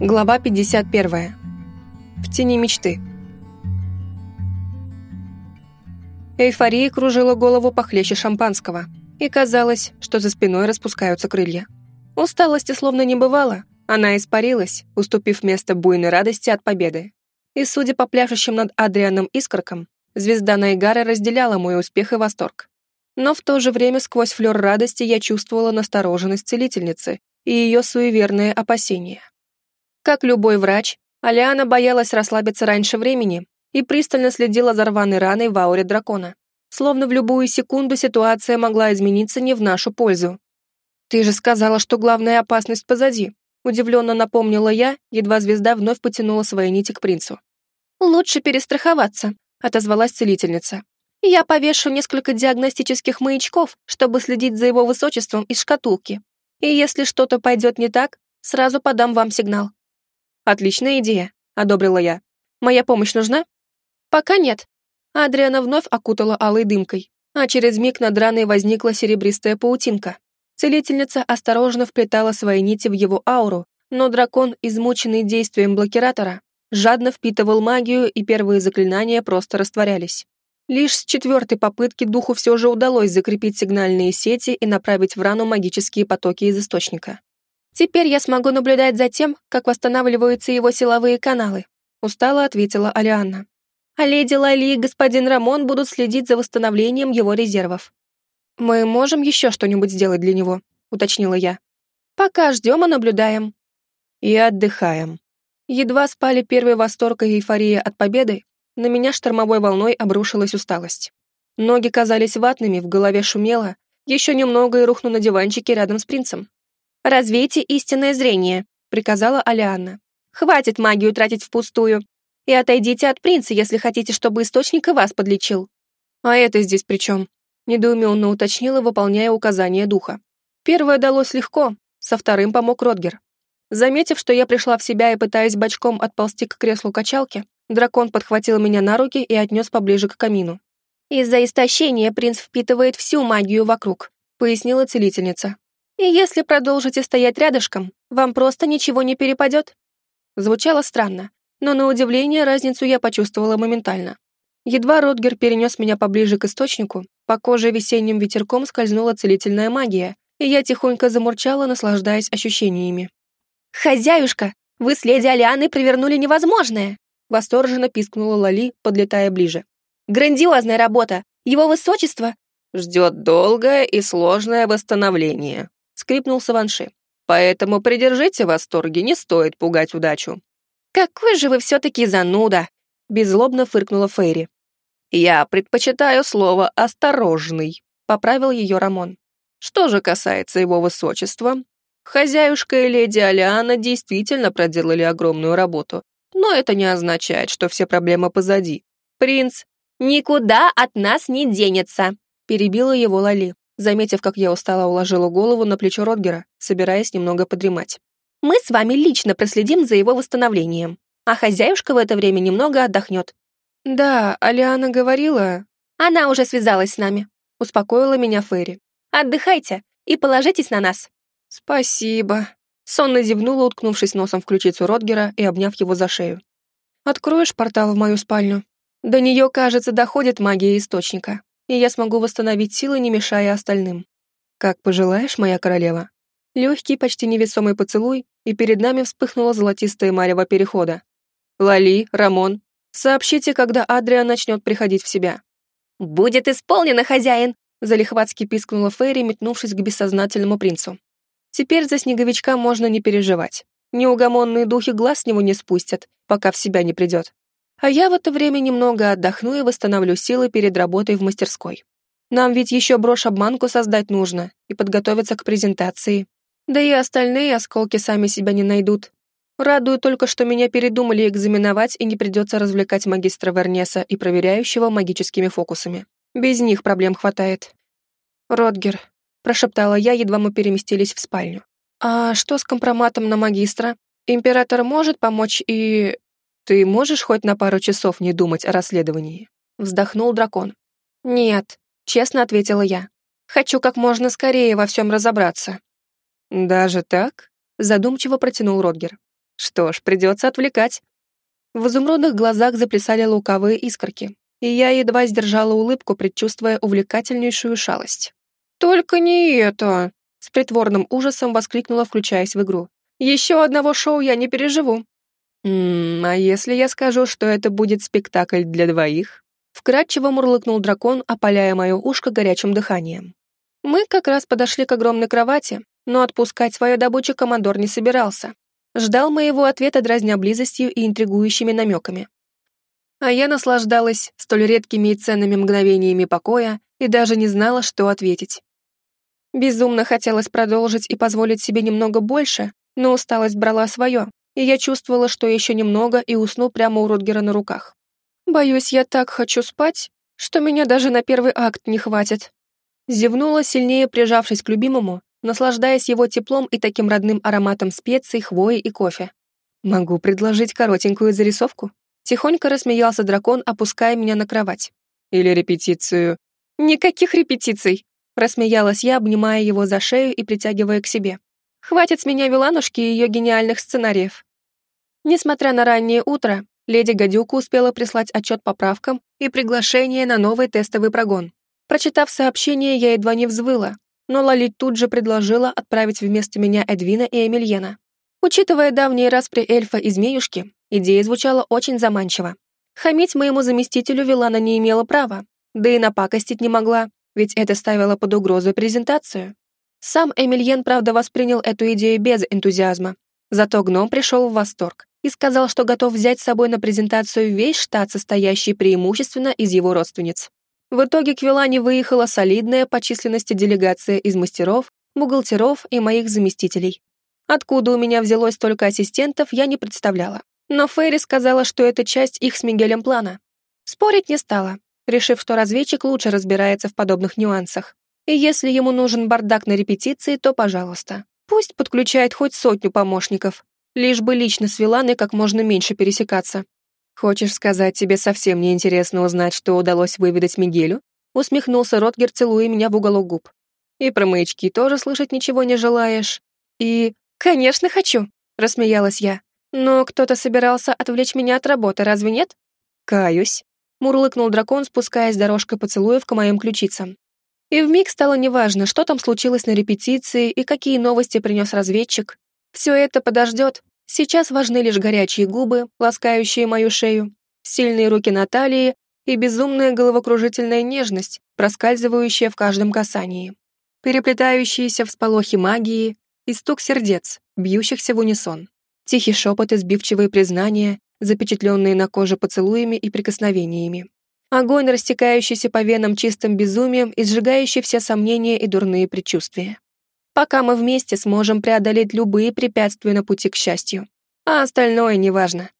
Глава 51. В тени мечты. Эйфория кружила голову похлеще шампанского, и казалось, что за спиной распускаются крылья. Усталости словно не бывало, она испарилась, уступив место буйной радости от победы. И, судя по пляшущим над Адрианом искоркам, звезда Найгара разделяла мой успех и восторг. Но в то же время сквозь флёр радости я чувствовала настороженность целительницы и ее суеверные опасения. Как любой врач, Алиана боялась расслабиться раньше времени и пристально следила за рваной раной в ауре дракона. Словно в любую секунду ситуация могла измениться не в нашу пользу. «Ты же сказала, что главная опасность позади», удивленно напомнила я, едва звезда вновь потянула свои нити к принцу. «Лучше перестраховаться», отозвалась целительница. «Я повешу несколько диагностических маячков, чтобы следить за его высочеством из шкатулки. И если что-то пойдет не так, сразу подам вам сигнал». «Отличная идея», — одобрила я. «Моя помощь нужна?» «Пока нет». Адриана вновь окутала алой дымкой, а через миг над раной возникла серебристая паутинка. Целительница осторожно вплетала свои нити в его ауру, но дракон, измученный действием блокиратора, жадно впитывал магию, и первые заклинания просто растворялись. Лишь с четвертой попытки духу все же удалось закрепить сигнальные сети и направить в рану магические потоки из источника. «Теперь я смогу наблюдать за тем, как восстанавливаются его силовые каналы», устало ответила Алианна. «А леди Лали и господин Рамон будут следить за восстановлением его резервов». «Мы можем еще что-нибудь сделать для него», уточнила я. «Пока ждем и наблюдаем». «И отдыхаем». Едва спали первый восторг и эйфория от победы, на меня штормовой волной обрушилась усталость. Ноги казались ватными, в голове шумело. Еще немного и рухну на диванчике рядом с принцем. «Развейте истинное зрение», — приказала Алианна. «Хватит магию тратить впустую. И отойдите от принца, если хотите, чтобы источник и вас подлечил». «А это здесь при чем?» — недоуменно уточнила, выполняя указания духа. Первое далось легко, со вторым помог Родгер. Заметив, что я пришла в себя и пытаясь бочком отползти к креслу качалки, Дракон подхватил меня на руки и отнес поближе к камину. «Из-за истощения принц впитывает всю магию вокруг», — пояснила целительница. «И если продолжите стоять рядышком, вам просто ничего не перепадет». Звучало странно, но на удивление разницу я почувствовала моментально. Едва Ротгер перенес меня поближе к источнику, по коже весенним ветерком скользнула целительная магия, и я тихонько замурчала, наслаждаясь ощущениями. «Хозяюшка, вы с леди Алианой провернули невозможное!» Восторженно пискнула Лали, подлетая ближе. «Грандиозная работа! Его высочество...» «Ждет долгое и сложное восстановление», — скрипнул Саванши. «Поэтому придержите восторги, не стоит пугать удачу». «Какой же вы все-таки зануда!» — беззлобно фыркнула Фейри. «Я предпочитаю слово «осторожный», — поправил ее Рамон. «Что же касается его высочества, хозяюшка и леди Алиана действительно проделали огромную работу, но это не означает, что все проблемы позади. Принц никуда от нас не денется, перебила его Лали, заметив, как я устало уложила голову на плечо Ротгера, собираясь немного подремать. Мы с вами лично проследим за его восстановлением, а хозяюшка в это время немного отдохнет. Да, Алиана говорила... Она уже связалась с нами, успокоила меня Ферри. Отдыхайте и положитесь на нас. Спасибо, Сонно зевнула, уткнувшись носом в ключицу Ротгера и обняв его за шею. «Откроешь портал в мою спальню? До нее, кажется, доходит магия источника, и я смогу восстановить силы, не мешая остальным. Как пожелаешь, моя королева». Легкий, почти невесомый поцелуй, и перед нами вспыхнула золотистая марево перехода. «Лали, Рамон, сообщите, когда Адрия начнет приходить в себя». «Будет исполнено, хозяин!» залихватски пискнула Фейри, метнувшись к бессознательному принцу. Теперь за снеговичка можно не переживать. Неугомонные духи глаз с него не спустят, пока в себя не придет. А я в это время немного отдохну и восстановлю силы перед работой в мастерской. Нам ведь еще брошь-обманку создать нужно и подготовиться к презентации. Да и остальные осколки сами себя не найдут. Радую только, что меня передумали экзаменовать и не придется развлекать магистра Вернеса и проверяющего магическими фокусами. Без них проблем хватает. Ротгер, прошептала я, едва мы переместились в спальню. «А что с компроматом на магистра? Император может помочь и...» «Ты можешь хоть на пару часов не думать о расследовании?» Вздохнул дракон. «Нет», — честно ответила я. «Хочу как можно скорее во всем разобраться». «Даже так?» — задумчиво протянул Родгер. Что ж, придется отвлекать. В изумрудных глазах заплясали лукавые искорки, и я едва сдержала улыбку, предчувствуя увлекательнейшую шалость. «Только не это!» — с притворным ужасом воскликнула, включаясь в игру. «Еще одного шоу я не переживу». «Ммм, а если я скажу, что это будет спектакль для двоих?» Вкратчиво мурлыкнул дракон, опаляя мое ушко горячим дыханием. Мы как раз подошли к огромной кровати, но отпускать свою добычу командор не собирался. Ждал моего ответа, дразня близостью и интригующими намеками. А я наслаждалась столь редкими и ценными мгновениями покоя и даже не знала, что ответить. Безумно хотелось продолжить и позволить себе немного больше, но усталость брала свое, и я чувствовала, что еще немного и усну прямо у Рутгера на руках. Боюсь, я так хочу спать, что меня даже на первый акт не хватит. Зевнула, сильнее прижавшись к любимому, наслаждаясь его теплом и таким родным ароматом специй, хвои и кофе. Могу предложить коротенькую зарисовку? Тихонько рассмеялся дракон, опуская меня на кровать. Или репетицию. Никаких репетиций! Рассмеялась я, обнимая его за шею и притягивая к себе. Хватит с меня Виланушки и ее гениальных сценариев. Несмотря на раннее утро, Леди Гадюка успела прислать отчет по правкам и приглашение на новый тестовый прогон. Прочитав сообщение, я едва не взвыла, но Лали тут же предложила отправить вместо меня Эдвина и Эмильена. Учитывая давние распри эльфа и змеюшки, идея звучала очень заманчиво. Хамить моему заместителю Вилана не имела права, да и напакостить не могла, ведь это ставило под угрозу презентацию. Сам Эмильен, правда, воспринял эту идею без энтузиазма, зато гном пришел в восторг и сказал, что готов взять с собой на презентацию весь штат, состоящий преимущественно из его родственниц. В итоге к Вилане выехала солидная по численности делегация из мастеров, бухгалтеров и моих заместителей. Откуда у меня взялось столько ассистентов, я не представляла. Но Фейри сказала, что это часть их с Мигелем плана. Спорить не стала, решив, что разведчик лучше разбирается в подобных нюансах. И если ему нужен бардак на репетиции, то пожалуйста. Пусть подключает хоть сотню помощников, лишь бы лично с Виланой как можно меньше пересекаться. Хочешь сказать, тебе совсем не интересно узнать, что удалось выведать Мигелю? Усмехнулся Ротгер, целуя меня в уголок губ. И про маячки тоже слышать ничего не желаешь? И... Конечно, хочу, рассмеялась я. Но кто-то собирался отвлечь меня от работы, разве нет? Каюсь. Мурлыкнул дракон, спускаясь дорожкой поцелуев к моим ключицам. И вмиг стало неважно, что там случилось на репетиции и какие новости принес разведчик. Все это подождет. Сейчас важны лишь горячие губы, ласкающие мою шею, сильные руки Натальи и безумная головокружительная нежность, проскальзывающая в каждом касании. Переплетающиеся всполохи магии и стук сердец, бьющихся в унисон. Тихий шепот и сбивчивые признания, запечатленные на коже поцелуями и прикосновениями. Огонь, растекающийся по венам чистым безумием и сжигающий все сомнения и дурные предчувствия пока мы вместе сможем преодолеть любые препятствия на пути к счастью. А остальное неважно.